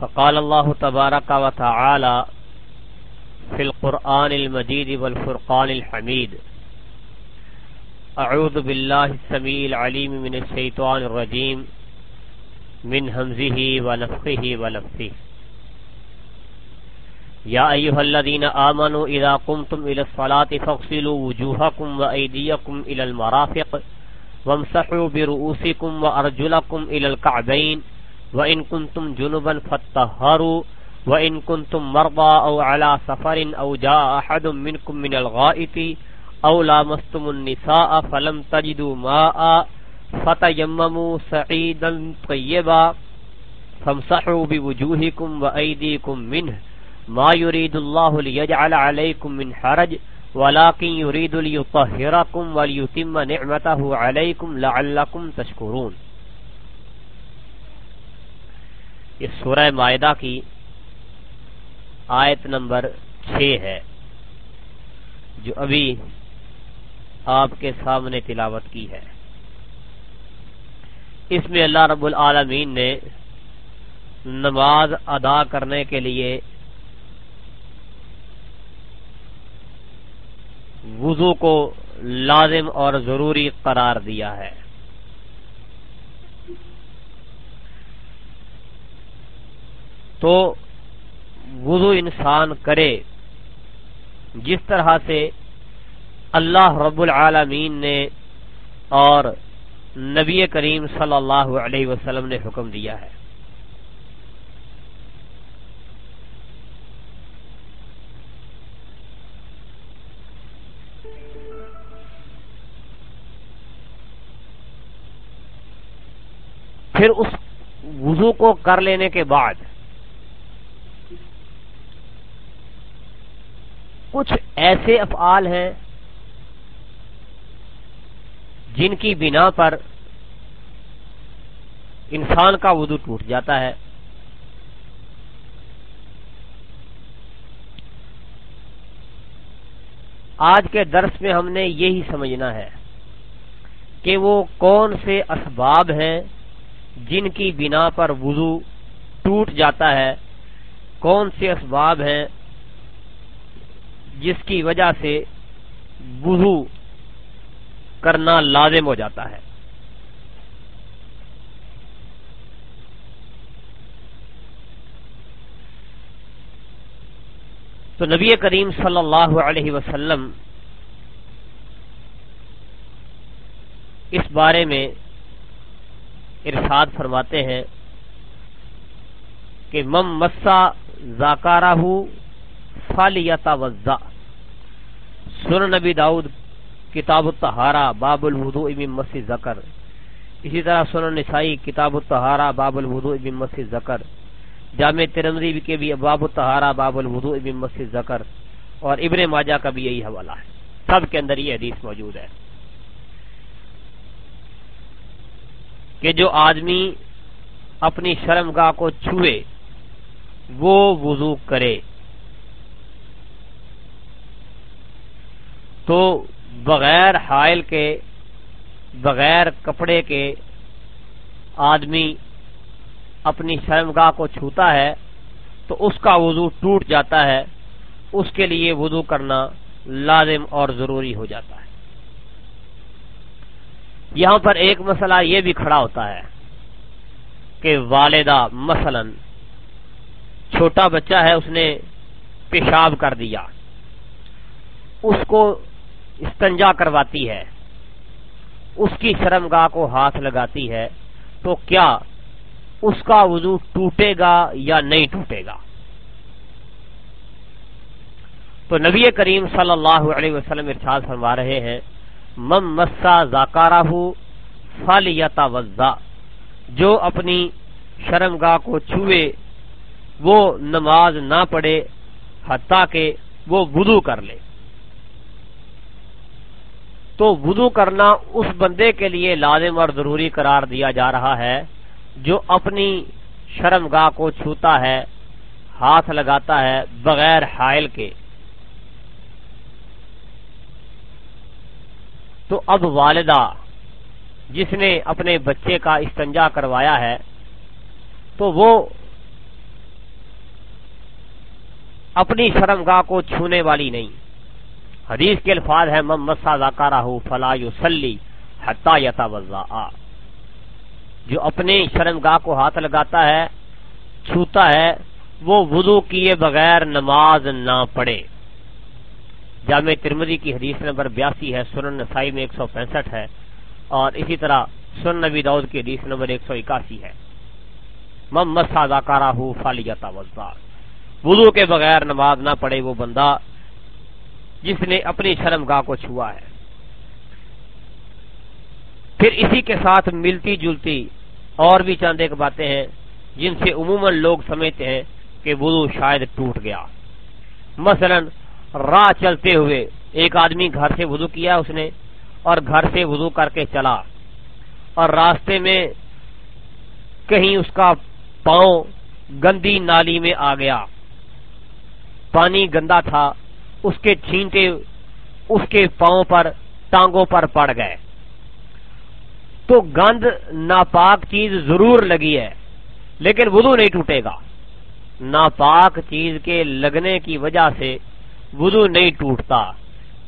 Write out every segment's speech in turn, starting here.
فقال الله تبارك وتعالى في القرآن المجيد والفرقان الحميد أعوذ بالله السميع العليم من الشيطان الرجيم من همزه ونفخه ونفثه يا أيها الذين آمنوا إذا قمتم إلى الصلاة فاغسلوا وجوهكم وأيديكم إلى المرافق وامسحوا برؤوسكم وأرجلكم إلى الكعبين و ان کن تم وإن كنتم جنبا فاتطهروا وإن كنتم مرضى أو على سفر أو جاء أحد منكم من الغائط أو لامستم النساء فلم تجدوا ماء فتيمموا سعيدا طيبا فامسحوا بوجوهكم وأيديكم منه ما يريد الله ليجعل عليكم من حرج ولكن يريد ليطهركم وليتم نعمته عليكم لعلكم تشكرون یہ سورہ معدہ کی آیت نمبر چھ ہے، جو ابھی آپ کے سامنے تلاوت کی ہے۔ اس میں اللہ رب العالمین نے نماز ادا کرنے کے لیے وضو کو لازم اور ضروری قرار دیا ہے۔ تو وضو انسان کرے۔ جس طرح سے اللہ رب العالمین نے اور نبی کریم صلی اللہ علیہ وسلم نے حکم دیا ہے۔ پھر اس وضو کو کر لینے کے بعد کچھ ایسے افعال ہیں جن کی بنا پر انسان کا وضو ٹوٹ جاتا ہے۔ آج کے درس میں ہم نے یہی سمجھنا ہے کہ وہ کون سے اسباب ہیں جن کی بنا پر وضو ٹوٹ جاتا ہے، کون سے اسباب ہیں جس کی وجہ سے وضو کرنا لازم ہو جاتا ہے۔ تو نبی کریم صلی اللہ علیہ وسلم اس بارے میں ارشاد فرماتے ہیں کہ مم مسا زاکارہ فالیتا وزا سن نبی داؤد، کتاب التہارا باب الوضوء من مس ذکر۔ اسی طرح سن نسائی، کتاب التہارا باب الوضوء من مس ذکر۔ جامع ترمزی کے بھی باب التہارا باب الوضوء من مس ذکر۔ اور ابن ماجہ کا بھی یہی حوالہ ہے۔ سب کے اندر یہ حدیث موجود ہے۔ کہ جو آدمی اپنی شرم گاہ کو چھوئے، وہ وضو کرے۔ تو بغیر حائل کے، بغیر کپڑے کے آدمی اپنی شرمگاہ کو چھوتا ہے، تو اس کا وضو ٹوٹ جاتا ہے۔ اس کے لیے وضو کرنا لازم اور ضروری ہو جاتا ہے۔ یہاں پر ایک مسئلہ یہ بھی کھڑا ہوتا ہے کہ والدہ مثلا چھوٹا بچہ ہے، اس نے پیشاب کر دیا۔ اس کو استنجا کرواتی ہے، اس کی شرم گاہ کو ہاتھ لگاتی ہے، تو کیا اس کا وضو ٹوٹے گا یا نہیں ٹوٹے گا؟ تو نبی کریم صلی اللہ علیہ وسلم ارشاد فرما رہے ہیں مم مسا زاکارہ فل یا وزا جو اپنی شرمگاہ کو چھوئے، وہ نماز نہ پڑھے، حتیٰ کہ وہ وضو کر لے۔ تو وضو کرنا اس بندے کے لیے لازم اور ضروری قرار دیا جا رہا ہے جو اپنی شرمگاہ کو چھوتا ہے، ہاتھ لگاتا ہے بغیر حائل کے۔ تو اب والدہ، جس نے اپنے بچے کا استنجا کروایا ہے، تو وہ اپنی شرمگاہ کو چھونے والی نہیں۔ حدیث کے الفاظ ہے مم مسا ذاکارہ فلا سلی حتا یتا وزا جو اپنی شرمگاہ کو ہاتھ لگاتا ہے، چھوتا ہے، وہ وضو کیے بغیر نماز نہ پڑھے۔ جامع ترمدی کی حدیث نمبر بیاسی ہے، سنن نسائی میں ایک سو پینسٹھ ہے اور اسی طرح سن نبی دعود کی حدیث نمبر ایک سو اکاسی ہے۔ مم مسا ذاکارہ فالی جاتا وضو کے بغیر نماز نہ پڑھے وہ بندہ جس نے اپنی شرم گاہ کو چھوا ہے۔ پھر اسی کے ساتھ ملتی جلتی اور بھی چند ایک باتیں ہیں جن سے عموماً لوگ سمجھتے ہیں کہ وضو شاید ٹوٹ گیا۔ مثلا راہ چلتے ہوئے ایک آدمی گھر سے وضو کیا اس نے اور گھر سے وضو کر کے چلا اور راستے میں کہیں اس کا پاؤں گندی نالی میں آ گیا۔ پانی گندا تھا اس کے چھینٹے، اس کے پاؤں پر، ٹانگوں پر پڑ گئے۔ تو گند ناپاک چیز ضرور لگی ہے، لیکن وضو نہیں ٹوٹے گا۔ ناپاک چیز کے لگنے کی وجہ سے وضو نہیں ٹوٹتا۔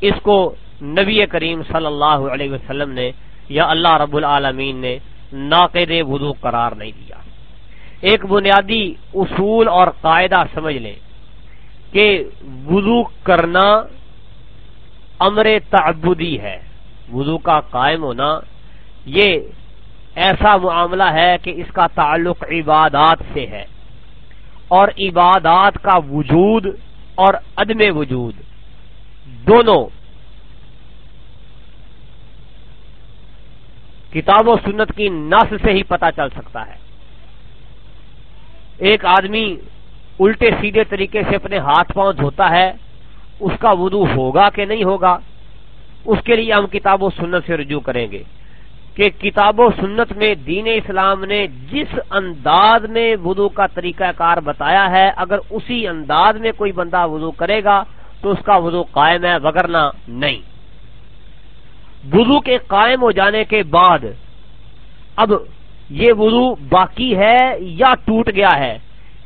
اس کو نبی کریم صلی اللہ علیہ وسلم نے یا اللہ رب العالمین نے ناقد وضو قرار نہیں دیا۔ ایک بنیادی اصول اور قاعدہ سمجھ لیں۔ کہ وضو کرنا امر تعبدی ہے۔ وضو کا قائم ہونا، یہ ایسا معاملہ ہے کہ اس کا تعلق عبادات سے ہے۔ اور عبادات کا وجود اور عدم وجود، دونوں کتاب و سنت کی نس سے ہی پتا چل سکتا ہے۔ ایک آدمی الٹے سیدھے طریقے سے اپنے ہاتھ پاؤں دھوتا ہے، اس کا وضو ہوگا کہ نہیں ہوگا؟ اس کے لیے ہم کتاب و سنت سے رجوع کریں گے کہ کتاب و سنت میں دین اسلام نے جس انداز میں وضو کا طریقہ کار بتایا ہے، اگر اسی انداز میں کوئی بندہ وضو کرے گا تو اس کا وضو قائم ہے وگرنا نہیں۔ وضو کے قائم ہو جانے کے بعد اب یہ وضو باقی ہے یا ٹوٹ گیا ہے؟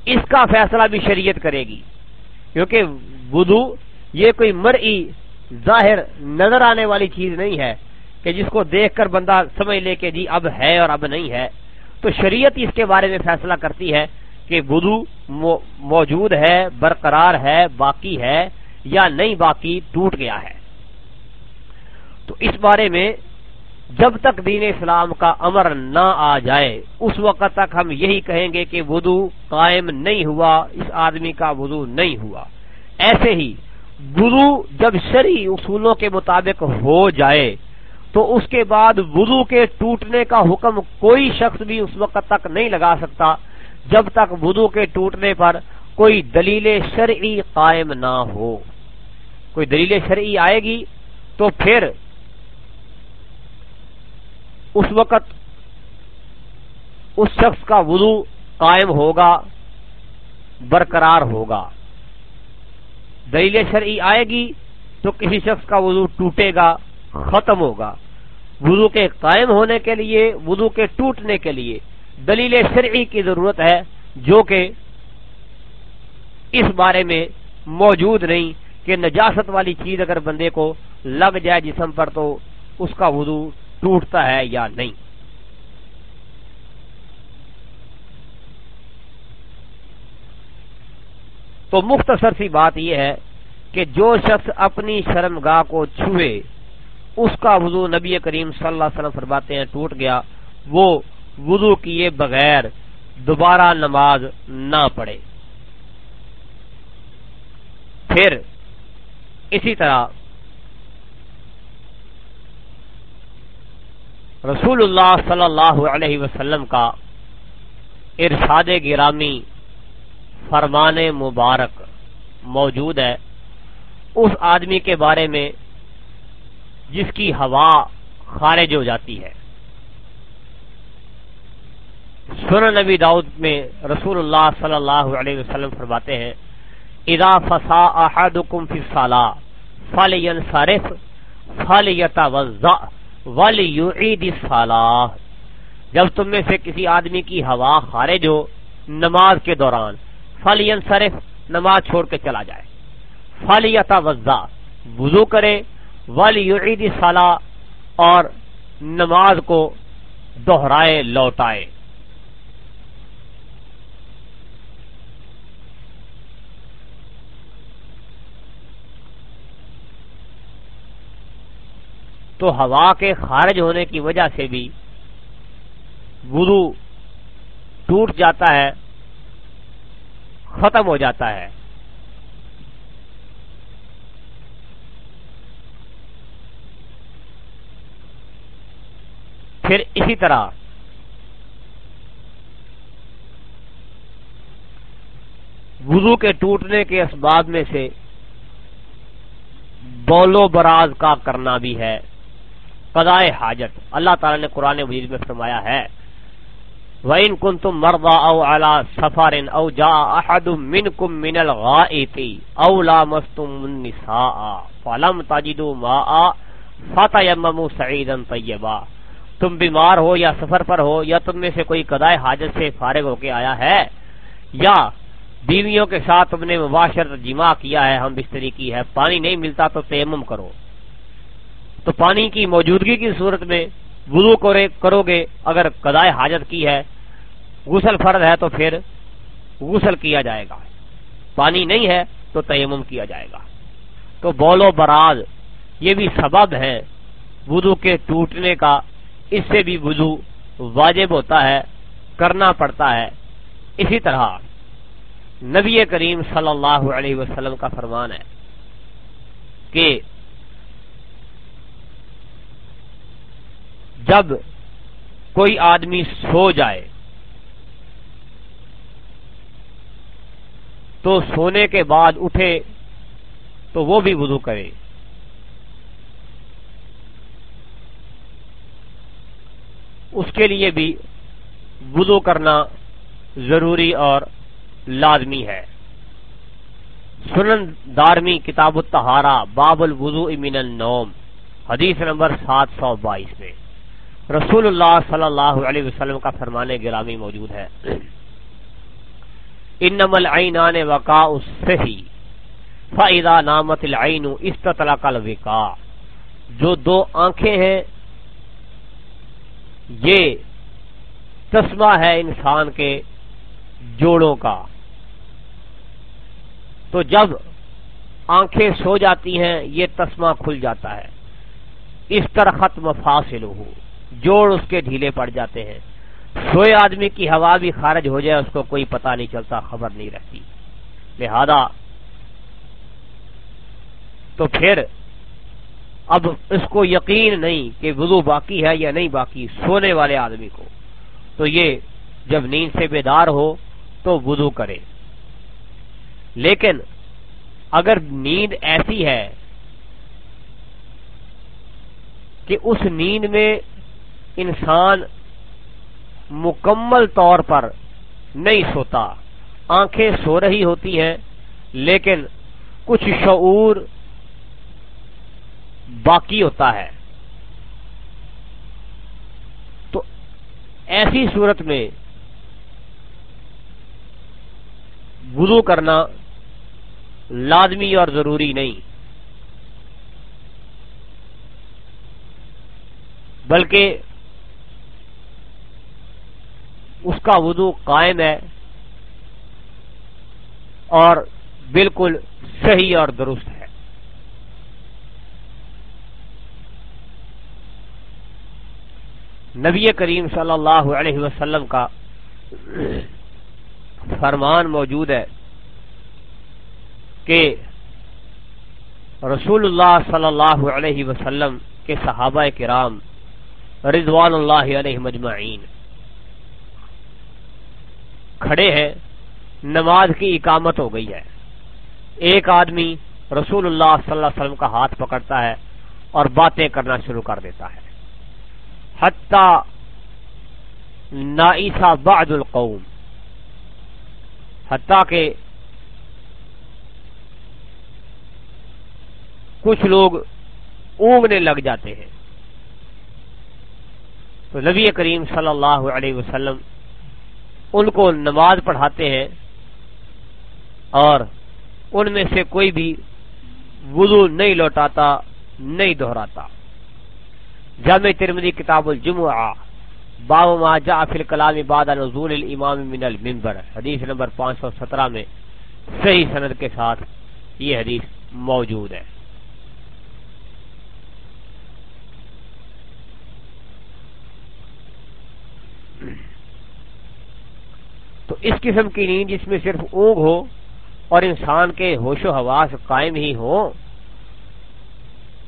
اس کا فیصلہ بھی شریعت کرے گی۔ کیونکہ وضو یہ کوئی مرئی ظاہر نظر آنے والی چیز نہیں ہے کہ جس کو دیکھ کر بندہ سمجھ لے کہ جی اب ہے اور اب نہیں ہے۔ تو شریعت اس کے بارے میں فیصلہ کرتی ہے کہ وضو موجود ہے، برقرار ہے، باقی ہے یا نہیں باقی، ٹوٹ گیا ہے۔ تو اس بارے میں جب تک دین اسلام کا امر نہ آ جائے، اس وقت تک ہم یہی کہیں گے کہ وضو قائم نہیں ہوا، اس آدمی کا وضو نہیں ہوا۔ ایسے ہی وضو جب شرعی اصولوں کے مطابق ہو جائے، تو اس کے بعد وضو کے ٹوٹنے کا حکم کوئی شخص بھی اس وقت تک نہیں لگا سکتا جب تک وضو کے ٹوٹنے پر کوئی دلیل شرعی قائم نہ ہو۔ کوئی دلیل شرعی آئے گی تو پھر اس وقت اس شخص کا وضو قائم ہوگا، برقرار ہوگا۔ دلیل شرعی آئے گی تو کسی شخص کا وضو ٹوٹے گا، ختم ہوگا۔ وضو کے قائم ہونے کے لیے، وضو کے ٹوٹنے کے لیے دلیل شرعی کی ضرورت ہے، جو کہ اس بارے میں موجود نہیں کہ نجاست والی چیز اگر بندے کو لگ جائے جسم پر تو اس کا وضو ٹوٹتا ہے یا نہیں۔ تو مختصر سی بات یہ ہے کہ جو شخص اپنی شرم گاہ کو چھوئے، اس کا وضو نبی کریم صلی اللہ علیہ وسلم فرماتے ہیں ٹوٹ گیا، وہ وضو کیے بغیر دوبارہ نماز نہ پڑھے۔ پھر اسی طرح رسول اللہ صلی اللہ علیہ وسلم کا ارشاد گرامی فرمان مبارک موجود ہے۔ اس آدمی کے بارے میں جس کی ہوا خارج ہو جاتی ہے۔ سن نبی داؤد میں رسول اللہ صلی اللہ علیہ وسلم فرماتے ہیں ادا فسا احدکم فی الصلاۃ فلینصرف فلیتوضا ولیعید فلاح جب تم میں سے کسی آدمی کی ہوا خارج ہو نماز کے دوران فلینصرف نماز چھوڑ کے چلا جائے۔ فلیتوضا وضو کرے۔ ولیعید الصلاۃ اور نماز کو دوہرائے لوٹائے۔ تو ہوا کے خارج ہونے کی وجہ سے بھی وضو ٹوٹ جاتا ہے، ختم ہو جاتا ہے۔ پھر اسی طرح وضو کے ٹوٹنے کے اسباب میں سے بولو براز کا کرنا بھی ہے۔ قضائے حاجت۔ اللہ تعالی نے قرآن مجید میں فرمایا ہے، وَإِن كُنتُم مَرْضَى أَوْ عَلَى سَفَرٍ أَوْ جَاءَ أَحَدٌ مِّنكُم مِّنَ الْغَائِطِ أَوْ لَامَسْتُمُ النِّسَاءَ فَلَمْ تَجِدُوا مَاءً فَتَيَمَّمُوا سَعِيدًا طَيِّبًا۔ تم بیمار ہو یا سفر پر ہو یا تم میں سے کوئی قضائے حاجت سے فارغ ہو کے آیا ہے، یا بیویوں کے ساتھ تم نے مباشرت جمع کیا ہے، ہم بستری کی ہے، پانی نہیں ملتا تو تیمم کرو۔ تو پانی کی موجودگی کی صورت میں وضو کرو گے اگر قدائے حاجت کی ہے، غسل فرد ہے تو پھر غسل کیا جائے گا۔ پانی نہیں ہے تو تیمم کیا جائے گا۔ تو بولو براز یہ بھی سبب ہے وضو کے ٹوٹنے کا۔ اس سے بھی وضو واجب ہوتا ہے، کرنا پڑتا ہے۔ اسی طرح نبی کریم صلی اللہ علیہ وسلم کا فرمان ہے کہ جب کوئی آدمی سو جائے تو سونے کے بعد اٹھے تو وہ بھی وضو کرے۔ اس کے لیے بھی وضو کرنا ضروری اور لازمی ہے۔ سنن دارمی کتاب التہارا باب الوضو من النوم، حدیث نمبر سات سو بائیس میں۔ رسول اللہ صلی اللہ علیہ وسلم کا فرمانے گرامی موجود ہے۔ انم العینان وقاء الصحی، فاذا نامت العین استطلق الوقاء۔ جو دو آنکھیں ہیں، یہ چشمہ ہے انسان کے جوڑوں کا۔ تو جب آنکھیں سو جاتی ہیں، یہ تسمہ کھل جاتا ہے۔ اس طرح ختم فاصل ہو جوڑ اس کے ڈھیلے پڑ جاتے ہیں۔ سوئے آدمی کی ہوا بھی خارج ہو جائے، اس کو کوئی پتہ نہیں چلتا، خبر نہیں رہتی۔ لہذا تو پھر اب اس کو یقین نہیں کہ وضو باقی ہے یا نہیں باقی سونے والے آدمی کو۔ تو یہ جب نیند سے بیدار ہو تو وضو کرے۔ لیکن اگر نیند ایسی ہے کہ اس نیند میں انسان مکمل طور پر نہیں سوتا۔ آنکھیں سو رہی ہوتی ہیں، لیکن کچھ شعور باقی ہوتا ہے۔ تو ایسی صورت میں وضو کرنا لازمی اور ضروری نہیں۔ بلکہ اس کا وضو قائم ہے اور بالکل صحیح اور درست ہے۔ نبی کریم صلی اللہ علیہ وسلم کا فرمان موجود ہے کہ رسول اللہ صلی اللہ علیہ وسلم کے صحابہ کرام رضوان اللہ علیہ مجمعین کھڑے ہیں، نماز کی اقامت ہو گئی ہے۔ ایک آدمی رسول اللہ صلی اللہ علیہ وسلم کا ہاتھ پکڑتا ہے اور باتیں کرنا شروع کر دیتا ہے۔ نائسا بعد القوم، حتیٰ کہ کچھ لوگ اونگنے لگ جاتے ہیں۔ تو نبی کریم صلی اللہ علیہ وسلم ان کو نماز پڑھاتے ہیں اور ان میں سے کوئی بھی وضو نہیں لوٹاتا، نہیں دہراتا۔ جامع ترمدی کتاب الجمعہ، باب ما جاء فی الکلام بعد نزول الامام من المنبر، حدیث نمبر 517 میں صحیح سند کے ساتھ یہ حدیث موجود ہے۔ تو اس قسم کی نیند جس میں صرف اونگ ہو اور انسان کے ہوش و حواس قائم ہی ہو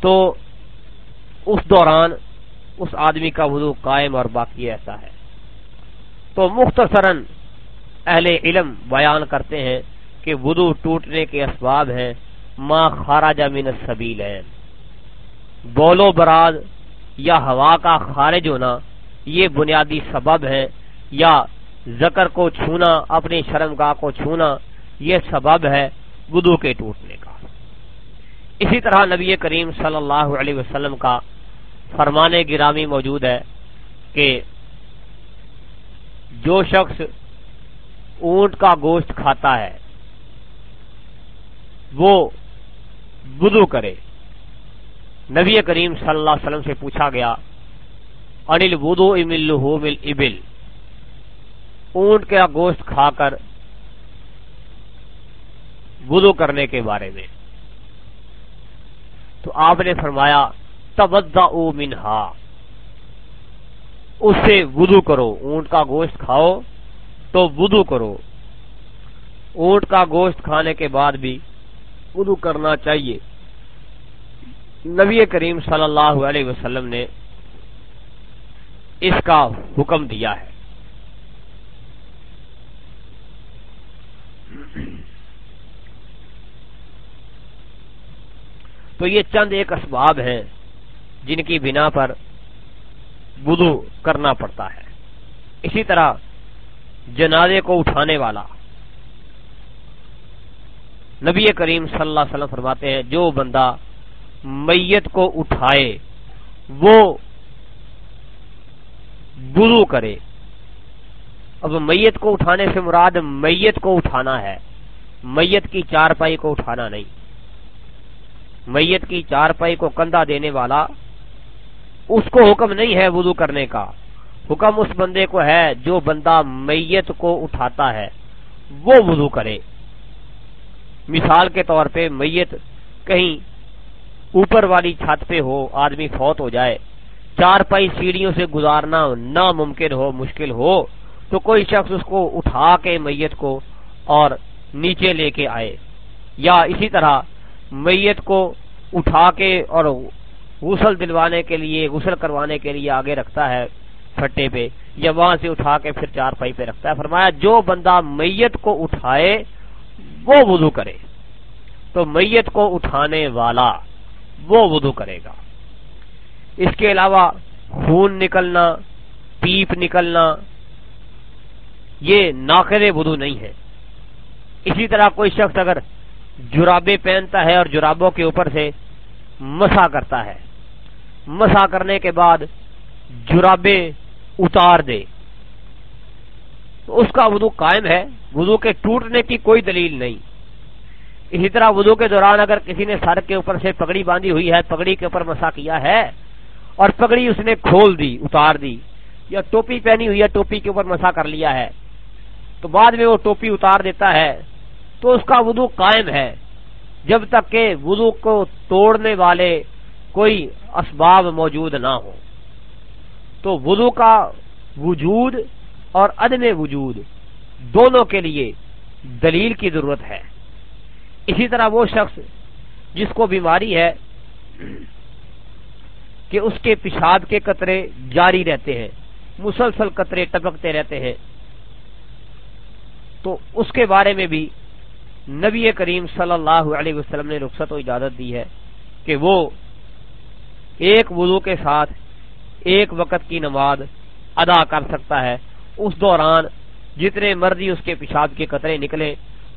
تو اس دوران اس آدمی کا وضو قائم اور باقی ایسا ہے۔ تو مختصراً اہل علم بیان کرتے ہیں کہ وضو ٹوٹنے کے اسباب ہیں ماں خارجہ من السبیل ہے بولو براد یا ہوا کا خارج ہونا یہ بنیادی سبب ہے یا زکر کو چھونا، اپنی شرم گاہ کو چھونا، یہ سبب ہے وضو کے ٹوٹنے کا۔ اسی طرح نبی کریم صلی اللہ علیہ وسلم کا فرمانے گرامی موجود ہے کہ جو شخص اونٹ کا گوشت کھاتا ہے، وہ بدو کرے۔ نبی کریم صلی اللہ علیہ وسلم سے پوچھا گیا، انل بدو امل مل ابل؟ اونٹ کا گوشت کھا کر بدو کرنے کے بارے میں۔ تو آپ نے فرمایا تودا منہا۔ اس سے وضو کرو۔ اونٹ کا گوشت کھاؤ تو وضو کرو۔ اونٹ کا گوشت کھانے کے بعد بھی وضو کرنا چاہیے۔ نبی کریم صلی اللہ علیہ وسلم نے اس کا حکم دیا ہے۔ تو یہ چند ایک اسباب ہیں جن کی بنا پر بدو کرنا پڑتا ہے۔ اسی طرح جنازے کو اٹھانے والا۔ نبی کریم صلی اللہ علیہ وسلم فرماتے ہیں، جو بندہ میت کو اٹھائے، وہ بدو کرے۔ اب میت کو اٹھانے سے مراد میت کو اٹھانا ہے۔ میت کی چار پائی کو اٹھانا نہیں۔ میت کی چار پائی کو کندھا دینے والا، اس کو حکم نہیں ہے وضو کرنے کا۔ حکم اس بندے کو ہے جو بندہ میت کو اٹھاتا ہے، وہ وضو کرے۔ مثال کے طور پہ میت کہیں اوپر والی چھت پہ ہو، آدمی فوت ہو جائے چار پائی سیڑھیوں سے گزارنا ناممکن ہو، مشکل ہو، تو کوئی شخص اس کو اٹھا کے میت کو اور نیچے لے کے آئے۔ یا اسی طرح میت کو اٹھا کے اور غسل دلوانے کے لیے، غسل کروانے کے لیے آگے رکھتا ہے پھٹے پہ، یا وہاں سے اٹھا کے پھر چار پائی پہ رکھتا ہے۔ فرمایا، جو بندہ میت کو اٹھائے، وہ وضو کرے۔ تو میت کو اٹھانے والا وہ وضو کرے گا۔ اس کے علاوہ خون نکلنا، پیپ نکلنا، یہ ناقد وضو نہیں ہے۔ اسی طرح کوئی شخص اگر جرابے پہنتا ہے اور جرابوں کے اوپر سے مسا کرتا ہے۔ مسا کرنے کے بعد جرابے اتار دے۔ تو اس کا وضو قائم ہے۔ وضو کے ٹوٹنے کی کوئی دلیل نہیں۔ اسی طرح وضو کے دوران اگر کسی نے سر کے اوپر سے پگڑی باندھی ہوئی ہے، پگڑی کے اوپر مسا کیا ہے اور پگڑی اس نے کھول دی، اتار دی، یا ٹوپی پہنی ہوئی ہے، ٹوپی کے اوپر مسا کر لیا ہے، تو بعد میں وہ ٹوپی اتار دیتا ہے۔ تو اس کا وضو قائم ہے۔ جب تک کہ وضو کو توڑنے والے کوئی اسباب موجود نہ ہو تو وضو کا وجود اور عدم وجود دونوں کے لیے دلیل کی ضرورت ہے۔ اسی طرح وہ شخص جس کو بیماری ہے کہ اس کے پیشاب کے قطرے جاری رہتے ہیں، مسلسل قطرے ٹپکتے رہتے ہیں۔ تو اس کے بارے میں بھی نبی کریم صلی اللہ علیہ وسلم نے رخصت و اجازت دی ہے کہ وہ ایک وضو کے ساتھ ایک وقت کی نماز ادا کر سکتا ہے۔ اس دوران جتنے مرضی اس کے پیشاب کے قطرے نکلے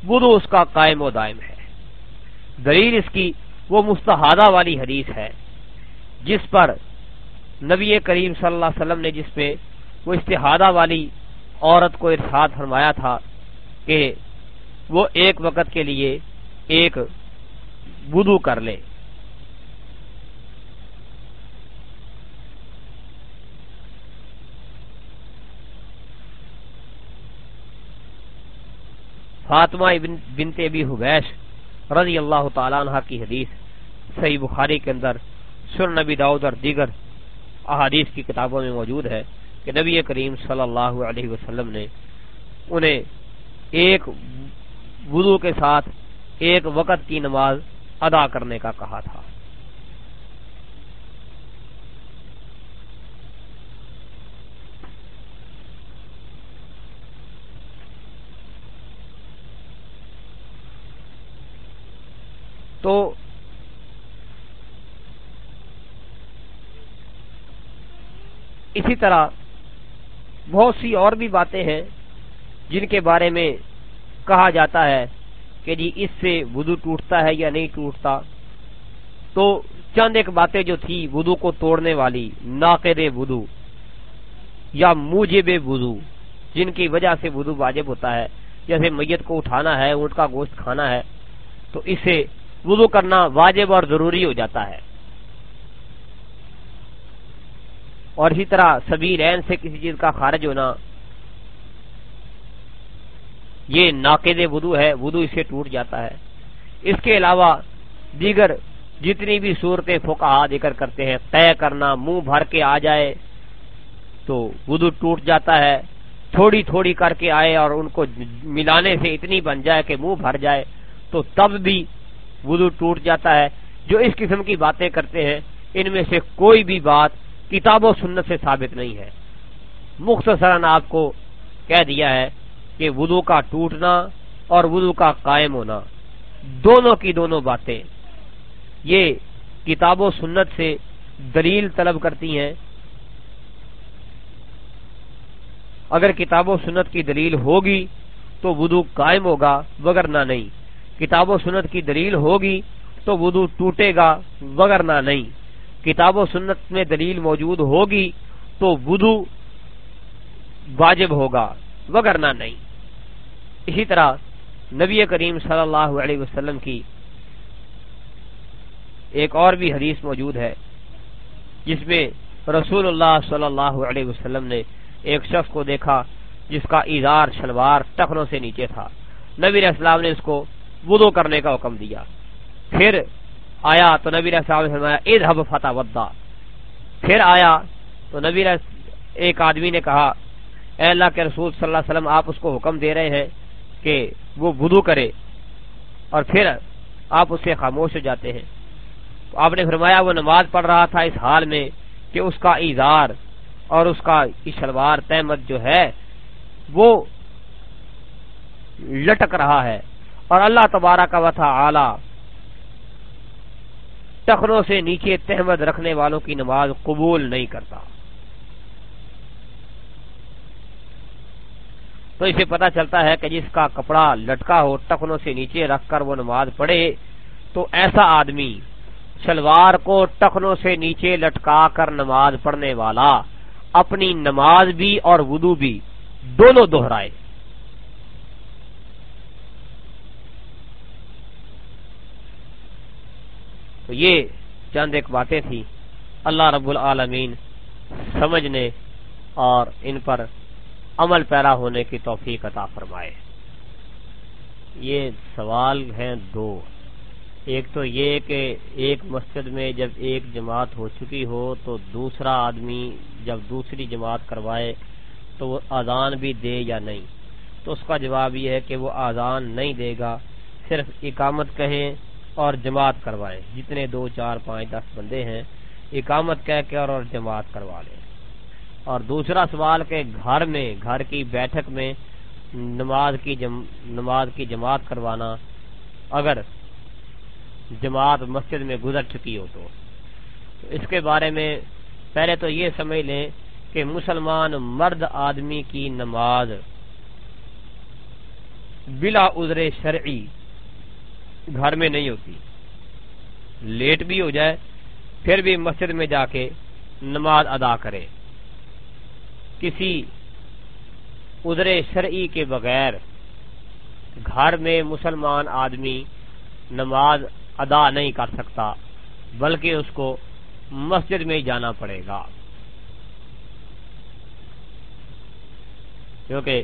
وضو اس کا قائم و دائم ہے۔ دلیل اس کی وہ مستحادہ والی حدیث ہے، جس پر نبی کریم صلی اللہ علیہ وسلم نے جس پہ وہ استحادہ والی عورت کو ارشاد فرمایا تھا کہ وہ ایک وقت کے لیے ایک بدو کر لے۔ فاطمہ بنت ابی حبیش رضی اللہ تعالیٰ عنہ کی حدیث صحیح بخاری کے اندر سر نبی داؤد اور دیگر احادیث کی کتابوں میں موجود ہے کہ نبی کریم صلی اللہ علیہ وسلم نے انہیں ایک وضو کے ساتھ ایک وقت کی نماز ادا کرنے کا کہا تھا۔ تو اسی طرح بہت سی اور بھی باتیں ہیں جن کے بارے میں کہا جاتا ہے کہ جی اس سے وضو ٹوٹتا ہے یا نہیں ٹوٹتا۔ تو چند ایک باتیں جو تھی وضو کو توڑنے والی، ناقد وضو یا موجب وضو، جن کی وجہ سے وضو واجب ہوتا ہے۔ جیسے میت کو اٹھانا ہے، اونٹ کا گوشت کھانا ہے، تو اسے وضو کرنا واجب اور ضروری ہو جاتا ہے۔ اور اسی طرح سبھی رین سے کسی چیز کا خارج ہونا یہ ناقد وضو ہے، وضو اسے ٹوٹ جاتا ہے۔ اس کے علاوہ دیگر جتنی بھی صورتیں فوکا ذکر کرتے ہیں، طے کرنا، منہ بھر کے آ جائے تو وضو ٹوٹ جاتا ہے۔ تھوڑی تھوڑی کر کے آئے اور ان کو ملانے سے اتنی بن جائے کہ منہ بھر جائے تو تب بھی وضو ٹوٹ جاتا ہے۔ جو اس قسم کی باتیں کرتے ہیں، ان میں سے کوئی بھی بات کتاب و سنت سے ثابت نہیں ہے۔ مختصراً آپ کو کہہ دیا ہے کہ وضو کا ٹوٹنا اور وضو کا قائم ہونا، دونوں کی دونوں باتیں۔ یہ کتاب و سنت سے دلیل طلب کرتی ہیں۔ اگر کتاب و سنت کی دلیل ہوگی تو وضو قائم ہوگا وگرنہ نہیں۔ کتاب و سنت کی دلیل ہوگی تو وضو ٹوٹے گا وگرنہ نہیں۔ کتاب و سنت میں دلیل موجود ہوگی تو وضو واجب ہوگا وگرنہ نہیں۔ اسی طرح نبی کریم صلی اللہ علیہ وسلم کی ایک اور بھی حدیث موجود ہے، جس میں رسول اللہ صلی اللہ علیہ وسلم نے ایک شخص کو دیکھا جس کا اظہار شلوار ٹخنوں سے نیچے تھا۔ نبی اسلام نے اس کو وضو کرنے کا حکم دیا۔ پھر آیا تو نبی صاحب نے فرمایا، اذهب فتح ودا پھر آیا تو نبی ایک آدمی نے کہا، اے اللہ کے رسول صلی اللہ علیہ وسلم، آپ اس کو حکم دے رہے ہیں کہ وہ وضو کرے اور پھر آپ اس سے خاموش ہو جاتے ہیں۔ تو آپ نے فرمایا وہ نماز پڑھ رہا تھا اس حال میں کہ اس کا اظہار اور اس کا شلوار تحمد جو ہے وہ لٹک رہا ہے اور اللہ تبارہ کا وطا اعلی ٹخنوں سے نیچے تحمد رکھنے والوں کی نماز قبول نہیں کرتا۔ تو اسے پتا چلتا ہے کہ جس کا کپڑا لٹکا ہو، ٹخنوں سے نیچے رکھ کر وہ نماز پڑھے، تو ایسا آدمی شلوار کو ٹخنوں سے نیچے لٹکا کر نماز پڑھنے والا اپنی نماز بھی اور ودو بھی دونوں دوہرائے تو یہ چند ایک باتیں تھیں۔ اللہ رب العالمین سمجھنے اور ان پر عمل پیرا ہونے کی توفیق عطا فرمائے۔ یہ سوال ہیں دو۔ ایک تو یہ کہ ایک مسجد میں جب ایک جماعت ہو چکی ہو تو دوسرا آدمی جب دوسری جماعت کروائے تو وہ آزان بھی دے یا نہیں؟ تو اس کا جواب یہ ہے کہ وہ آزان نہیں دے گا، صرف اقامت کہیں اور جماعت کروائے۔ جتنے دو، چار، پانچ، دس بندے ہیں، اقامت کہہ کے اور جماعت کروا لے۔ اور دوسرا سوال کہ گھر میں، گھر کی بیٹھک میں نماز کی جم، نماز کی جماعت کروانا اگر جماعت مسجد میں گزر چکی ہو تو۔ اس کے بارے میں پہلے تو یہ سمجھ لیں کہ مسلمان مرد آدمی کی نماز بلا عذر شرعی گھر میں نہیں ہوتی۔ لیٹ بھی ہو جائے، پھر بھی مسجد میں جا کے نماز ادا کرے۔ کسی عذر شرعی کے بغیر گھر میں مسلمان آدمی نماز ادا نہیں کر سکتا، بلکہ اس کو مسجد میں جانا پڑے گا۔ کیونکہ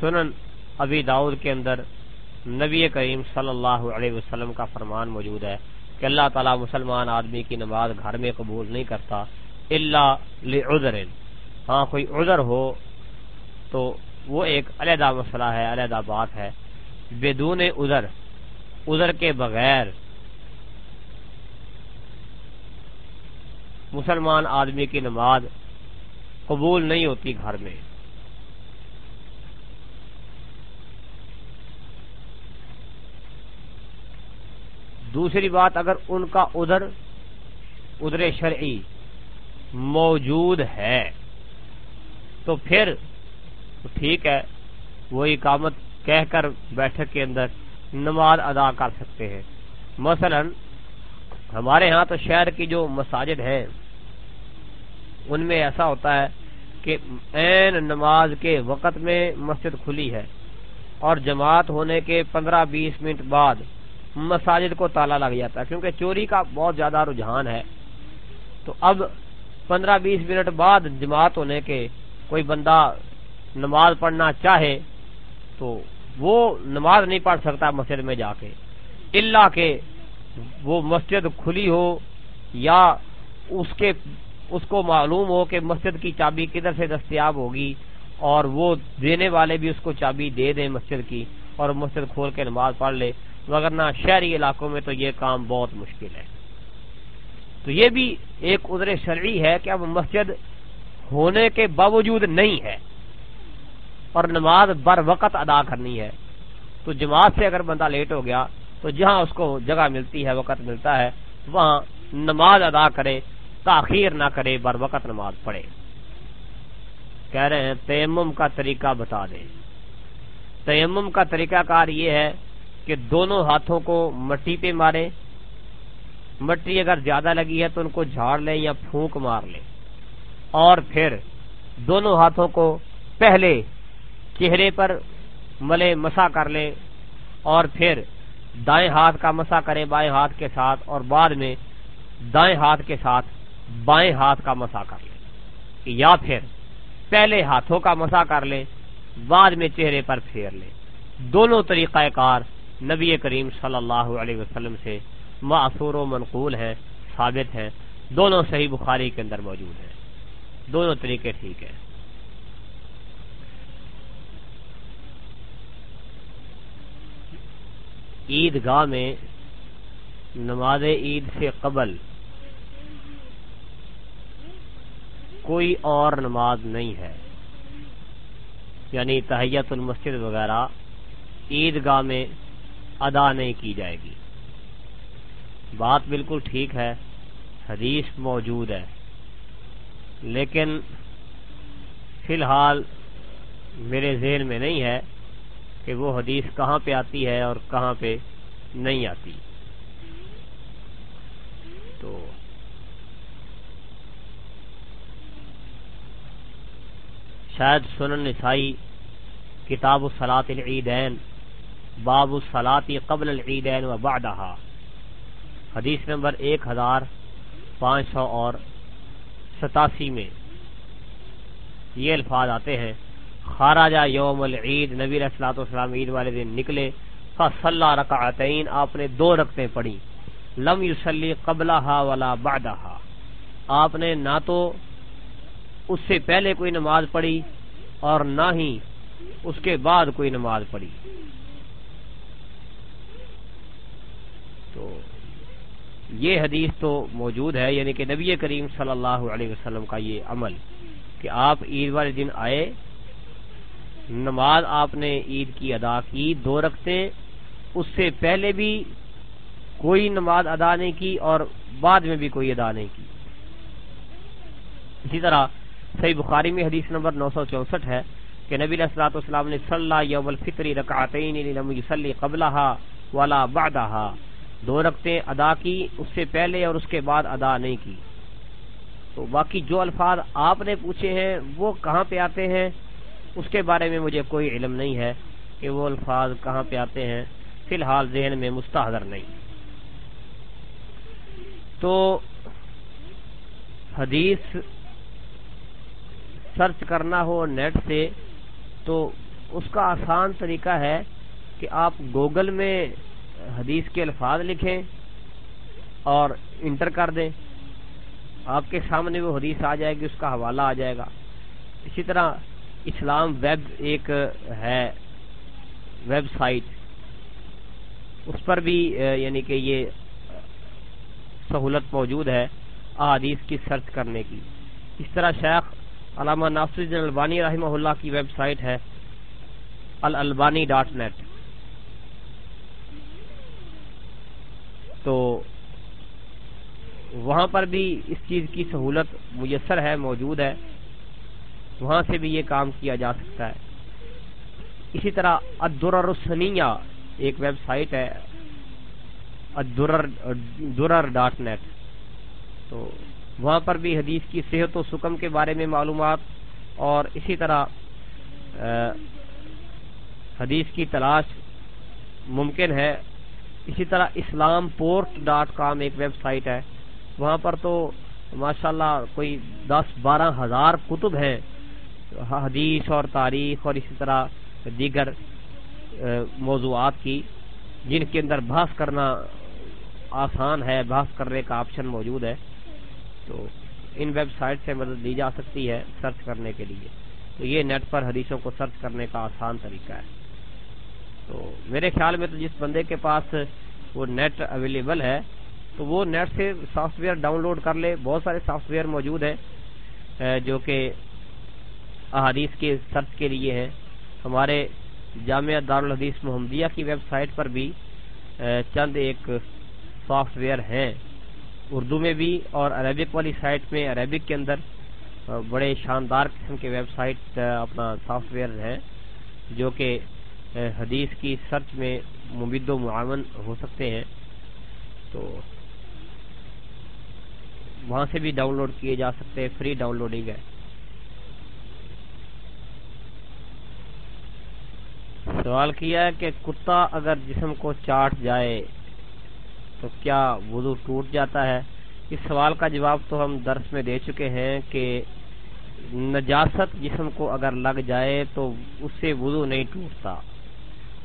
سنن ابی داؤد کے اندر نبی کریم صلی اللہ علیہ وسلم کا فرمان موجود ہے کہ اللہ تعالی مسلمان آدمی کی نماز گھر میں قبول نہیں کرتا اللہ لعذر ہاں کوئی عذر ہو تو وہ ایک علیحدہ مسئلہ ہے، علیحدہ بات ہے۔ بدون عذر عذر کے بغیر مسلمان آدمی کی نماز قبول نہیں ہوتی گھر میں۔ دوسری بات، اگر ان کا ادھر ادھر شرعی موجود ہے تو پھر ٹھیک ہے وہ اقامت کہہ کر بیٹھک کے اندر نماز ادا کر سکتے ہیں۔ مثلا ہمارے ہاں تو شہر کی جو مساجد ہیں، ان میں ایسا ہوتا ہے کہ عین نماز کے وقت میں مسجد کھلی ہے اور جماعت ہونے کے پندرہ بیس منٹ بعد مساجد کو تالا لگ جاتا ہے۔ کیونکہ چوری کا بہت زیادہ رجحان ہے۔ تو اب پندرہ بیس منٹ بعد جماعت ہونے کے کوئی بندہ نماز پڑھنا چاہے تو وہ نماز نہیں پڑھ سکتا مسجد میں جا کے اللہ کے وہ مسجد کھلی ہو یا اس کے، اس کو معلوم ہو کہ مسجد کی چابی کدھر سے دستیاب ہوگی اور وہ دینے والے بھی اس کو چابی دے دیں مسجد کی اور مسجد کھول کے نماز پڑھ لے۔ وغیرہ شہری علاقوں میں تو یہ کام بہت مشکل ہے۔ تو یہ بھی ایک ادر شرعی ہے کہ اب مسجد ہونے کے باوجود نہیں ہے اور نماز بر وقت ادا کرنی ہے، تو جماعت سے اگر بندہ لیٹ ہو گیا، تو جہاں اس کو جگہ ملتی ہے، وقت ملتا ہے، وہاں نماز ادا کرے، تاخیر نہ کرے، بر وقت نماز پڑھے۔ کہہ رہے ہیں، تیمم کا طریقہ بتا دیں۔ تیمم کا طریقہ کار یہ ہے کہ دونوں ہاتھوں کو مٹی پہ مارے۔ مٹی اگر زیادہ لگی ہے تو ان کو جھاڑ لیں یا پھونک مار لیں۔ اور پھر دونوں ہاتھوں کو پہلے چہرے پر ملے مسا کر لیں اور پھر دائیں ہاتھ کا مسا کریں بائیں ہاتھ کے ساتھ اور بعد میں دائیں ہاتھ کے ساتھ بائیں ہاتھ کا مسا کر لیں یا پھر پہلے ہاتھوں کا مسا کر لیں بعد میں چہرے پر پھیر لیں دونوں طریقہ کار نبی کریم صلی اللہ علیہ وسلم سے معصور و منقول ہیں، ثابت ہیں۔ دونوں صحیح بخاری کے اندر موجود ہیں۔ دونوں طریقے ٹھیک ہیں۔ عید گاہ میں نماز عید سے قبل کوئی اور نماز نہیں ہے۔ یعنی تحیت المسجد وغیرہ عید گاہ میں ادا نہیں کی جائے گی۔ بات بالکل ٹھیک ہے، حدیث موجود ہے۔ لیکن فی الحال میرے ذہن میں نہیں ہے کہ وہ حدیث کہاں پہ آتی ہے اور کہاں پہ نہیں آتی۔ تو شاید سنن نسائی کتاب الصلاط العیدین، باب الصلاطی قبل العیدین و بعدہا۔ حدیث نمبر ایک ہزار پانچ سو اور ستاسی میں یہ الفاظ آتے ہیں۔ خاراجہ یوم العید، نبی السلاۃ والسلام عید والے دن نکلے فصلہ رکعتین، آپ نے دو رکھتے پڑھی۔ لم یوسلی قبلہ ولا بادہ آپ نے نہ تو اس سے پہلے کوئی نماز پڑھی اور نہ ہی اس کے بعد کوئی نماز پڑھی۔ تو یہ حدیث تو موجود ہے یعنی کہ نبی کریم صلی اللہ علیہ وسلم کا یہ عمل کہ آپ عید والے دن آئے، نماز آپ نے عید کی ادا کی، دو رکھتے، اس سے پہلے بھی کوئی نماز ادا نہیں کی اور بعد میں بھی کوئی ادا نہیں کی۔ اسی طرح صحیح بخاری میں حدیث نمبر نو سو چونسٹھ ہے کہ نبی السلاط اسلام نے صلاح یوم الفطری رکعتین قبلہ والا بادہ دو رکھتے ادا کی، اس سے پہلے اور اس کے بعد ادا نہیں کی۔ تو باقی جو الفاظ آپ نے پوچھے ہیں، وہ کہاں پہ آتے ہیں؟ اس کے بارے میں مجھے کوئی علم نہیں ہے کہ وہ الفاظ کہاں پہ آتے ہیں۔ فی الحال ذہن میں مستحضر نہیں۔ تو حدیث سرچ کرنا ہو نیٹ سے، تو اس کا آسان طریقہ ہے کہ آپ گوگل میں حدیث کے الفاظ لکھیں اور انٹر کر دیں۔ آپ کے سامنے وہ حدیث آ جائے گی، اس کا حوالہ آ جائے گا۔ اسی طرح اسلام ویب ایک ہے ویب سائٹ اس پر بھی یعنی کہ یہ سہولت موجود ہے احادیث کی سرچ کرنے کی۔ اس طرح شیخ علامہ ناصر البانی رحمہ اللہ کی ویب سائٹ ہے البانی ڈاٹ نیٹ۔ تو وہاں پر بھی اس چیز کی سہولت میسر ہے، موجود ہے۔ وہاں سے بھی یہ کام کیا جا سکتا ہے۔ اسی طرح ادرسنیہ ایک ویب سائٹ ہے درر ڈاٹ نیٹ۔ تو وہاں پر بھی حدیث کی صحت و سکم کے بارے میں معلومات اور اسی طرح حدیث کی تلاش ممکن ہے۔ اسی طرح اسلام پورٹ ڈاٹ کام ایک ویب سائٹ ہے۔ وہاں پر تو ماشاء اللہ کوئی دس بارہ ہزار کتب ہیں۔ حدیث اور تاریخ اور اسی طرح دیگر موضوعات کی، جن کے اندر بحث کرنا آسان ہے، بحث کرنے کا آپشن موجود ہے۔ تو ان ویب سائٹ سے مدد لی جا سکتی ہے سرچ کرنے کے لیے۔ تو یہ نیٹ پر حدیثوں کو سرچ کرنے کا آسان طریقہ ہے۔ تو میرے خیال میں تو جس بندے کے پاس وہ نیٹ اویلیبل ہے، تو وہ نیٹ سے سافٹ ویئر ڈاؤن لوڈ کر لے۔ بہت سارے سافٹ ویئر موجود ہیں جو کہ احادیث کے سرچ کے لیے ہیں۔ ہمارے جامعہ دارالحدیث محمدیہ کی ویب سائٹ پر بھی چند ایک سافٹ ویئر ہیں۔ اردو میں بھی اور عربک والی سائٹ میں، عربک کے اندر بڑے شاندار قسم کے ویب سائٹ اپنا سافٹ ویئر ہے جو کہ حدیث کی سرچ میں مبید و معاون ہو سکتے ہیں۔ تو وہاں سے بھی ڈاؤن لوڈ کیے جا سکتے ہیں، فری ڈاؤن لوڈنگ ہے۔ سوال کیا ہے کہ کتا اگر جسم کو چاٹ جائے تو کیا وضو ٹوٹ جاتا ہے؟ اس سوال کا جواب تو ہم درس میں دے چکے ہیں کہ نجاست جسم کو اگر لگ جائے تو اس سے وضو نہیں ٹوٹتا۔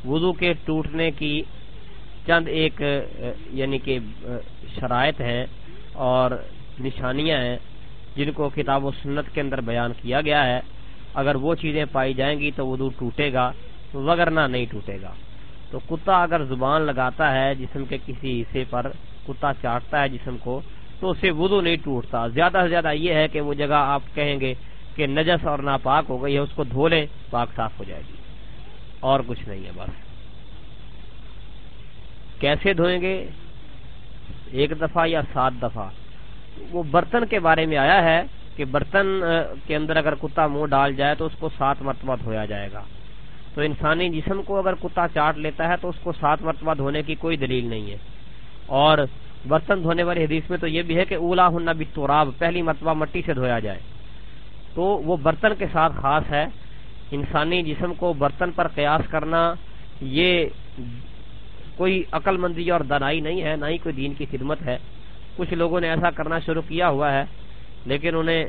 وضو کے ٹوٹنے کی چند ایک یعنی کہ، شرائط ہیں اور نشانیاں ہیں جن کو کتاب و سنت کے اندر بیان کیا گیا ہے۔ اگر وہ چیزیں پائی جائیں گی تو وضو ٹوٹے گا وگرنہ نہیں ٹوٹے گا۔ تو کتا اگر زبان لگاتا ہے جسم کے کسی حصے پر، کتا چاٹتا ہے جسم کو، تو اسے وضو نہیں ٹوٹتا۔ زیادہ سے زیادہ یہ ہے کہ وہ جگہ آپ کہیں گے کہ نجس اور ناپاک ہو گئی ہے، اس کو دھو لیں، پاک صاف ہو جائے گی۔ اور کچھ نہیں ہے بس۔ کیسے دھوئیں گے؟ ایک دفعہ یا سات دفعہ؟ وہ برتن کے بارے میں آیا ہے کہ برتن کے اندر اگر کتا منہ ڈال جائے تو اس کو سات مرتبہ دھویا جائے گا۔ تو انسانی جسم کو اگر کتا چاٹ لیتا ہے تو اس کو سات مرتبہ دھونے کی کوئی دلیل نہیں ہے۔ اور برتن دھونے والی حدیث میں تو یہ بھی ہے کہ اولا ہن بتوراب پہلی مرتبہ مٹی سے دھویا جائے۔ تو وہ برتن کے ساتھ خاص ہے۔ انسانی جسم کو برتن پر قیاس کرنا یہ کوئی عقل مندی اور دنائی نہیں ہے، نہ ہی کوئی دین کی خدمت ہے۔ کچھ لوگوں نے ایسا کرنا شروع کیا ہوا ہے، لیکن انہیں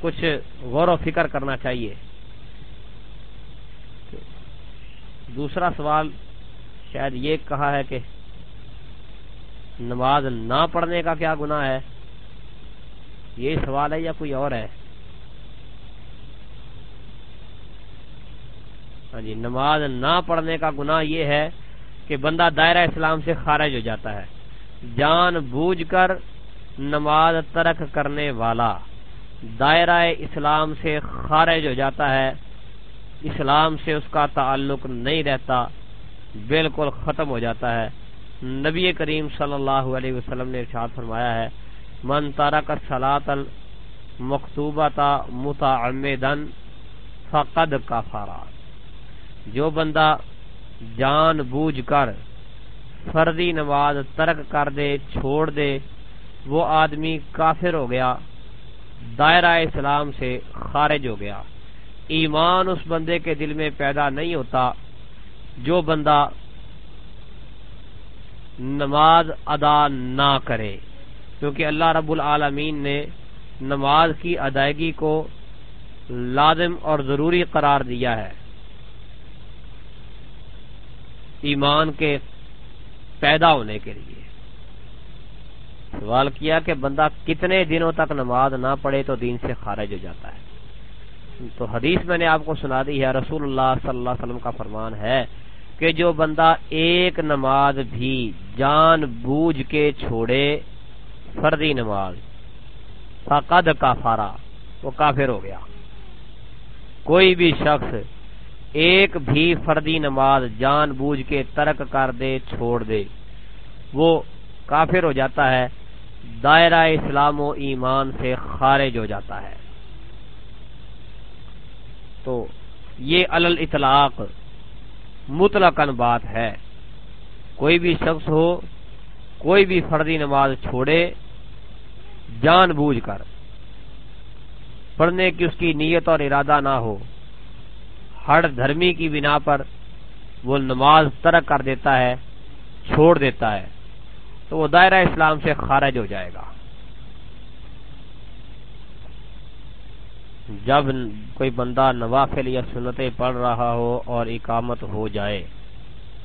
کچھ غور و فکر کرنا چاہیے۔ دوسرا سوال شاید یہ کہا ہے کہ نماز نہ پڑھنے کا کیا گناہ ہے؟ یہ سوال ہے یا کوئی اور ہے؟ ہاں جی نماز نہ پڑھنے کا گناہ یہ ہے کہ بندہ دائرہ اسلام سے خارج ہو جاتا ہے۔ جان بوجھ کر نماز ترک کرنے والا دائرہ اسلام سے خارج ہو جاتا ہے، اسلام سے اس کا تعلق نہیں رہتا، بالکل ختم ہو جاتا ہے۔ نبی کریم صلی اللہ علیہ وسلم نے ارشاد فرمایا ہے، من تارک سلاط المکتوبہ متعمدن فقد کا جو بندہ جان بوجھ کر فردی نماز ترک کر دے، چھوڑ دے، وہ آدمی کافر ہو گیا، دائرہ اسلام سے خارج ہو گیا۔ ایمان اس بندے کے دل میں پیدا نہیں ہوتا جو بندہ نماز ادا نہ کرے۔ کیونکہ اللہ رب العالمین نے نماز کی ادائیگی کو لازم اور ضروری قرار دیا ہے۔ ایمان کے پیدا ہونے کے لیے۔ سوال کیا کہ بندہ کتنے دنوں تک نماز نہ پڑھے تو دین سے خارج ہو جاتا ہے۔ تو حدیث میں نے آپ کو سنا دی ہے، رسول اللہ صلی اللہ علیہ وسلم کا فرمان ہے کہ جو بندہ ایک نماز بھی جان بوجھ کے چھوڑے، فردی نماز، فقد کا فارا وہ کافر ہو گیا۔ کوئی بھی شخص ایک بھی فردی نماز جان بوجھ کے ترک کر دے، چھوڑ دے۔ وہ کافر ہو جاتا ہے، دائرہ اسلام و ایمان سے خارج ہو جاتا ہے۔ تو یہ الل اطلاق مطلق بات ہے۔ کوئی بھی شخص ہو، کوئی بھی فردی نماز چھوڑے، جان بوجھ کر، پڑھنے کی اس کی نیت اور ارادہ نہ ہو ہر دھرمی کی بنا پر وہ نماز ترک کر دیتا ہے، چھوڑ دیتا ہے، تو وہ دائرہ اسلام سے خارج ہو جائے گا۔ جب کوئی بندہ نوافل یا سنتیں پڑھ رہا ہو اور اقامت ہو جائے،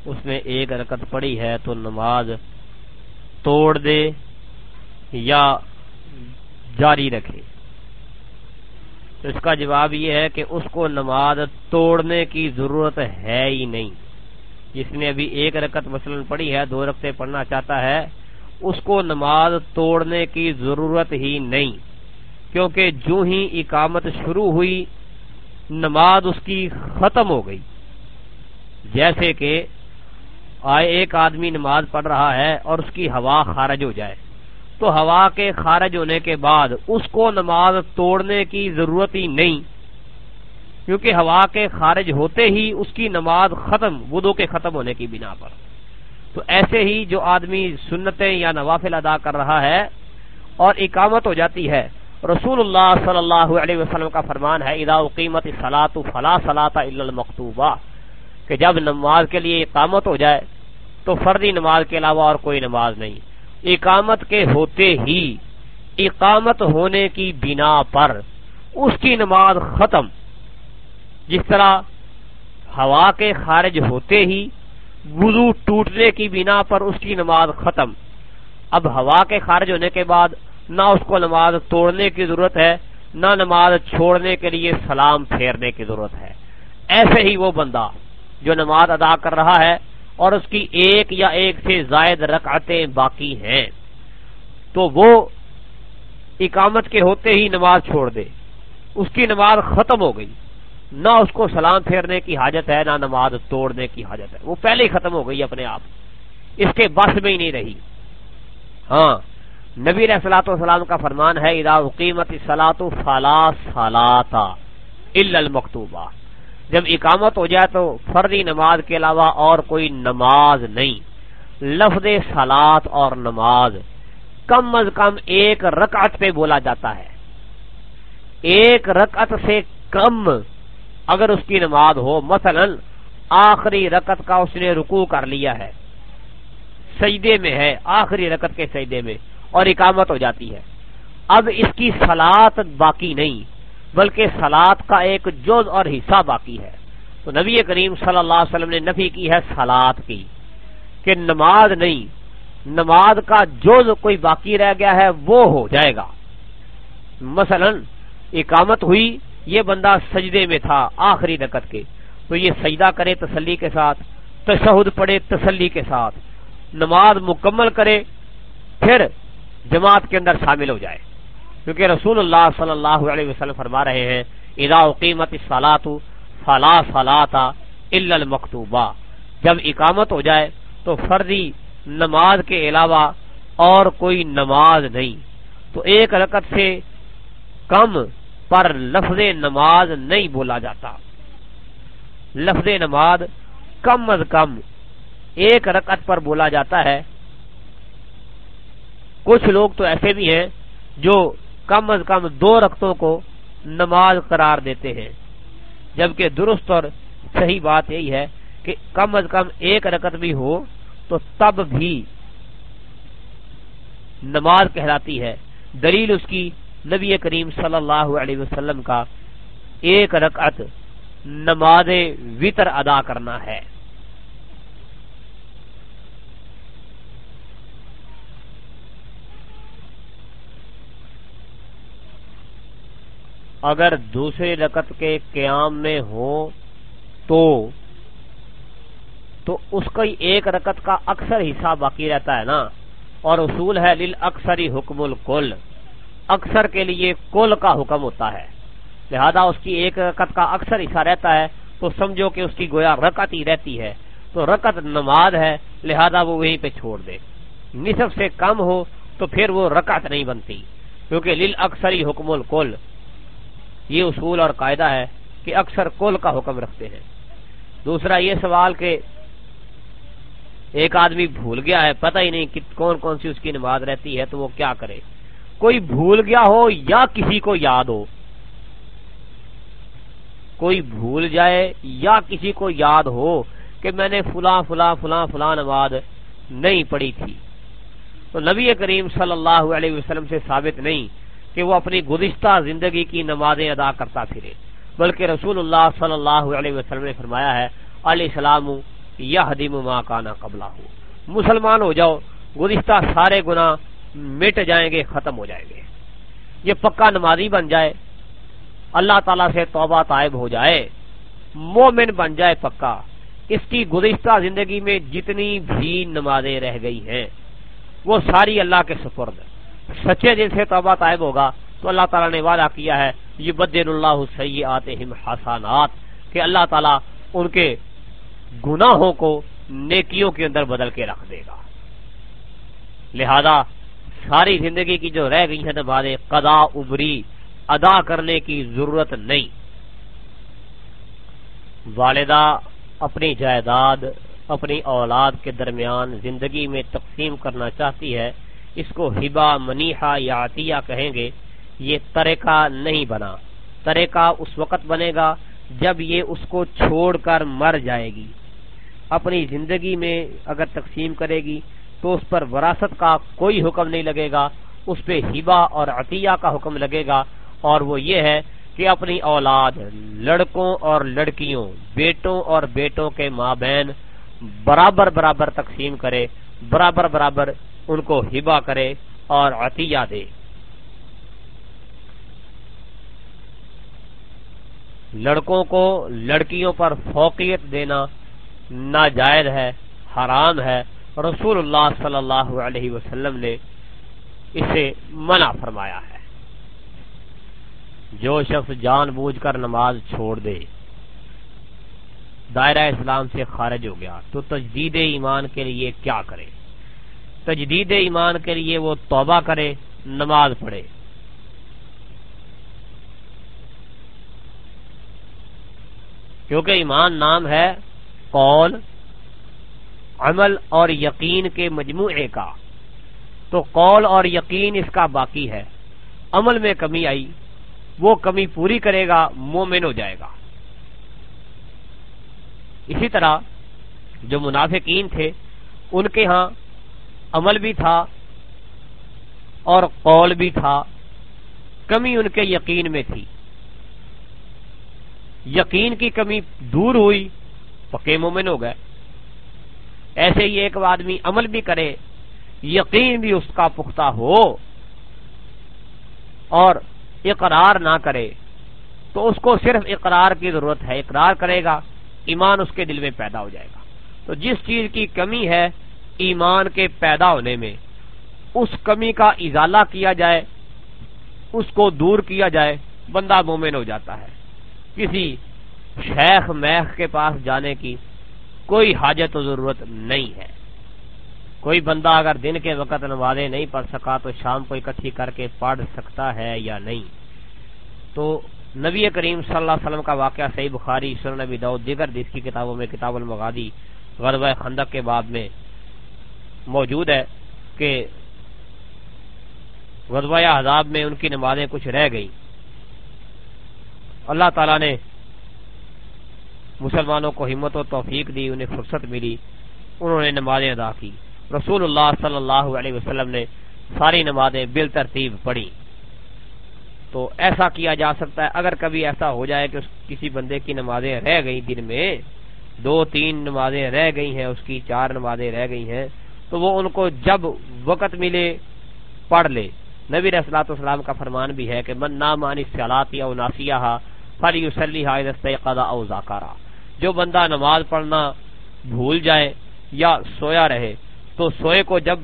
اس میں ایک رکت پڑی ہے تو نماز توڑ دے یا جاری رکھے۔ تو اس کا جواب یہ ہے کہ اس کو نماز توڑنے کی ضرورت ہے ہی نہیں۔ جس نے ابھی ایک رکت مثلاً پڑھی ہے، دو رقطیں پڑھنا چاہتا ہے، اس کو نماز توڑنے کی ضرورت ہی نہیں۔ کیونکہ جو ہی اقامت شروع ہوئی، نماز اس کی ختم ہو گئی۔ جیسے کہ آئے ایک آدمی نماز پڑھ رہا ہے اور اس کی ہوا خارج ہو جائے۔ تو ہوا کے خارج ہونے کے بعد اس کو نماز توڑنے کی ضرورت ہی نہیں۔ کیونکہ ہوا کے خارج ہوتے ہی اس کی نماز ختم بدو کے ختم ہونے کی بنا پر۔ تو ایسے ہی جو آدمی سنتیں یا نوافل ادا کر رہا ہے اور اقامت ہو جاتی ہے، رسول اللہ صلی اللہ علیہ وسلم کا فرمان ہے ادا قیمت سلاط فلا سلاط المکتوبہ۔ کہ جب نماز کے لیے اقامت ہو جائے تو فردی نماز کے علاوہ اور کوئی نماز نہیں۔ اقامت کے ہوتے ہی، اقامت ہونے کی بنا پر اس کی نماز ختم۔ جس طرح ہوا کے خارج ہوتے ہی، وضو ٹوٹنے کی بنا پر اس کی نماز ختم۔ اب ہوا کے خارج ہونے کے بعد نہ اس کو نماز توڑنے کی ضرورت ہے، نہ نماز چھوڑنے کے لیے سلام پھیرنے کی ضرورت ہے۔ ایسے ہی وہ بندہ جو نماز ادا کر رہا ہے اور اس کی ایک یا ایک سے زائد رکعتیں باقی ہیں۔ تو وہ اقامت کے ہوتے ہی نماز چھوڑ دے۔ اس کی نماز ختم ہو گئی۔ نہ اس کو سلام پھیرنے کی حاجت ہے، نہ نماز توڑنے کی حاجت ہے۔ وہ پہلے ہی ختم ہو گئی اپنے آپ۔ اس کے بس میں ہی نہیں رہی۔ ہاں نبی سلاۃ والسلام کا فرمان ہے ادا حقیمت سلاط فلا سلاتا المکتوبہ جب اقامت ہو جائے تو فردی نماز کے علاوہ اور کوئی نماز نہیں۔ لفظ سلاد اور نماز کم از کم ایک رکعت پہ بولا جاتا ہے۔ ایک رکعت سے کم اگر اس کی نماز ہو، مثلا آخری رکت کا اس نے رکو کر لیا ہے، سجدے میں ہے، آخری رکت کے سجدے میں اور اقامت ہو جاتی ہے۔ اب اس کی سلاد باقی نہیں۔ بلکہ سلاد کا ایک جز اور حصہ باقی ہے۔ تو نبی کریم صلی اللہ علیہ وسلم نے نفی کی ہے سلاد کی۔ کہ نماز نہیں، نماز کا جز کوئی باقی رہ گیا ہے، وہ ہو جائے گا۔ مثلا، اقامت ہوئی، یہ بندہ سجدے میں تھا آخری رکت کے۔ تو یہ سجدہ کرے تسلی کے ساتھ، تشہد پڑے تسلی کے ساتھ۔ نماز مکمل کرے، پھر جماعت کے اندر شامل ہو جائے۔ کیونکہ رسول اللہ صلی اللہ علیہ وسلم فرما رہے ہیں ادا قیمت سالات فلا سلاتا المکتوبہ. جب اقامت ہو جائے تو فردی نماز کے علاوہ اور کوئی نماز نہیں۔ تو ایک رکت سے کم پر لفظ نماز نہیں بولا جاتا۔ لفظ نماز کم از کم ایک رکعت پر بولا جاتا ہے۔ کچھ لوگ تو ایسے بھی ہیں جو کم از کم دو رقطوں کو نماز قرار دیتے ہیں۔ جبکہ درست اور صحیح بات یہی ہے کہ کم از کم ایک رکت بھی ہو تو تب بھی نماز کہلاتی ہے۔ دلیل اس کی نبی کریم صلی اللہ علیہ وسلم کا ایک رکعت نماز وطر ادا کرنا ہے۔ اگر دوسرے رکت کے قیام میں ہو تو تو اس کا ایک رکت کا اکثر حصہ باقی رہتا ہے نا۔ اور اصول ہے لل اکثر حکم الکل۔ اکثر کے لیے کل کا حکم ہوتا ہے۔ لہذا اس کی ایک رکت کا اکثر حصہ رہتا ہے تو سمجھو کہ اس کی گویا رکت ہی رہتی ہے۔ تو رکت نماز ہے، لہذا وہ وہیں پہ چھوڑ دے۔ نصف سے کم ہو تو پھر وہ رکت نہیں بنتی۔ کیونکہ لل اکثر حکم الکل۔ یہ اصول اور قاعدہ ہے کہ اکثر کل کا حکم رکھتے ہیں۔ دوسرا یہ سوال کہ ایک آدمی بھول گیا ہے، پتہ ہی نہیں کہ کون کون سی اس کی نماز رہتی ہے تو وہ کیا کرے۔ کوئی بھول گیا ہو یا کسی کو یاد ہو۔ کوئی بھول جائے یا کسی کو یاد ہو کہ میں نے فلاں فلاں فلاں فلاں نماز نہیں پڑھی تھی۔ تو نبی کریم صلی اللہ علیہ وسلم سے ثابت نہیں کہ وہ اپنی گزشتہ زندگی کی نمازیں ادا کرتا پھرے۔ بلکہ رسول اللہ صلی اللہ علیہ وسلم نے فرمایا ہے، علیہ السلام یا حدیم ماں کانا قبلہ۔ ہو مسلمان ہو جاؤ، گزشتہ سارے گنا مٹ جائیں گے، ختم ہو جائیں گے۔ یہ پکا نمازی بن جائے، اللہ تعالی سے توبہ طائب ہو جائے، مومن بن جائے پکا۔ اس کی گزشتہ زندگی میں جتنی بھی نمازیں رہ گئی ہیں، وہ ساری اللہ کے سپرد سچے دل سے توبہ طائب ہوگا تو اللہ تعالیٰ نے وعدہ کیا ہے یہ بدین اللہ سیات حسانات کہ اللہ تعالیٰ ان کے گناہوں کو نیکیوں کے اندر بدل کے رکھ دے گا۔ لہذا ساری زندگی کی جو رہ گئی ہے نمازیں قدا ابری ادا کرنے کی ضرورت نہیں۔ والدہ اپنی جائیداد، اپنی اولاد کے درمیان زندگی میں تقسیم کرنا چاہتی ہے اس کو ہبا منیحا یا عطیہ کہیں گے، یہ طریقہ نہیں بنا۔ طریقہ اس وقت بنے گا جب یہ اس کو چھوڑ کر مر جائے گی۔ اپنی زندگی میں اگر تقسیم کرے گی تو اس پر وراثت کا کوئی حکم نہیں لگے گا، اس پہ ہبا اور عطیہ کا حکم لگے گا۔ اور وہ یہ ہے کہ اپنی اولاد لڑکوں اور لڑکیوں، بیٹوں اور بیٹوں کے ماں بہن برابر برابر تقسیم کرے، برابر برابر ان کو ہبا کرے اور عطیہ دے۔ لڑکوں کو لڑکیوں پر فوقیت دینا ناجائز ہے، حرام ہے۔ رسول اللہ صلی اللہ علیہ وسلم نے اسے منع فرمایا ہے۔ جو شخص جان بوجھ کر نماز چھوڑ دے، دائرہ اسلام سے خارج ہو گیا، تو تجدید ایمان کے لیے کیا کرے؟ تجدید ایمان کے لیے وہ توبہ کرے، نماز پڑھے۔ کیونکہ ایمان نام ہے قول، عمل اور یقین کے مجموعے کا۔ تو قول اور یقین اس کا باقی ہے۔ عمل میں کمی آئی، وہ کمی پوری کرے گا، مومن ہو جائے گا۔ اسی طرح جو منافقین تھے، ان کے ہاں عمل بھی تھا اور قول بھی تھا، کمی ان کے یقین میں تھی۔ یقین کی کمی دور ہوئی پکے مومن ہو گئے۔ ایسے ہی ایک آدمی عمل بھی کرے، یقین بھی اس کا پختہ ہو اور اقرار نہ کرے، تو اس کو صرف اقرار کی ضرورت ہے۔ اقرار کرے گا، ایمان اس کے دل میں پیدا ہو جائے گا۔ تو جس چیز کی کمی ہے ایمان کے پیدا ہونے میں، اس کمی کا ازالہ کیا جائے، اس کو دور کیا جائے، بندہ مومن ہو جاتا ہے۔ کسی شیخ میخ کے پاس جانے کی کوئی حاجت و ضرورت نہیں ہے۔ کوئی بندہ اگر دن کے وقت نمازیں نہیں پڑھ سکا تو شام کو اکٹھی کر کے پڑھ سکتا ہے یا نہیں۔ تو نبی کریم صلی اللہ علیہ وسلم کا واقعہ صحیح بخاری سر نبی دعود دیگر دیس کی کتابوں میں کتاب المغادی غرب خندق کے بعد میں موجود ہے کہ غزوہ عذاب میں ان کی نمازیں کچھ رہ گئی اللہ تعالی نے مسلمانوں کو ہمت و توفیق دی، انہیں فرصت ملی، انہوں نے نمازیں ادا کی۔ رسول اللہ صلی اللہ علیہ وسلم نے ساری نمازیں بال ترتیب پڑھی۔ تو ایسا کیا جا سکتا ہے؟ اگر کبھی ایسا ہو جائے کہ کسی بندے کی نمازیں رہ گئی دن میں، دو تین نمازیں رہ گئی ہیں، اس کی چار نمازیں رہ گئی ہیں تو وہ ان کو جب وقت ملے پڑھ لے۔ نبی رسلاۃ اسلام کا فرمان بھی ہے کہ من نامانی سیالات یا ناسیہ فلی وسلی او زاکارا جو بندہ نماز پڑھنا بھول جائے یا سویا رہے تو سوئے کو جب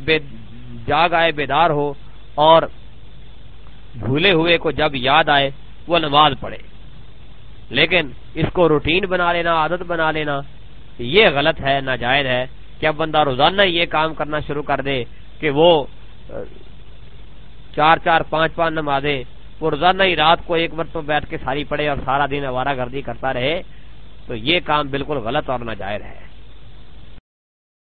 جاگ آئے، بیدار ہو اور بھولے ہوئے کو جب یاد آئے، وہ نماز پڑھے۔ لیکن اس کو روٹین بنا لینا، عادت بنا لینا، یہ غلط ہے، ناجائز ہے۔ کہ اب بندہ روزانہ یہ کام کرنا شروع کر دے کہ وہ چار چار، پانچ پانچ نمازیں وہ روزانہ ہی رات کو ایک مرتبہ بیٹھ کے ساری پڑے اور سارا دن آوارہ گردی کرتا رہے، تو یہ کام بالکل غلط اور ناجائز ہے۔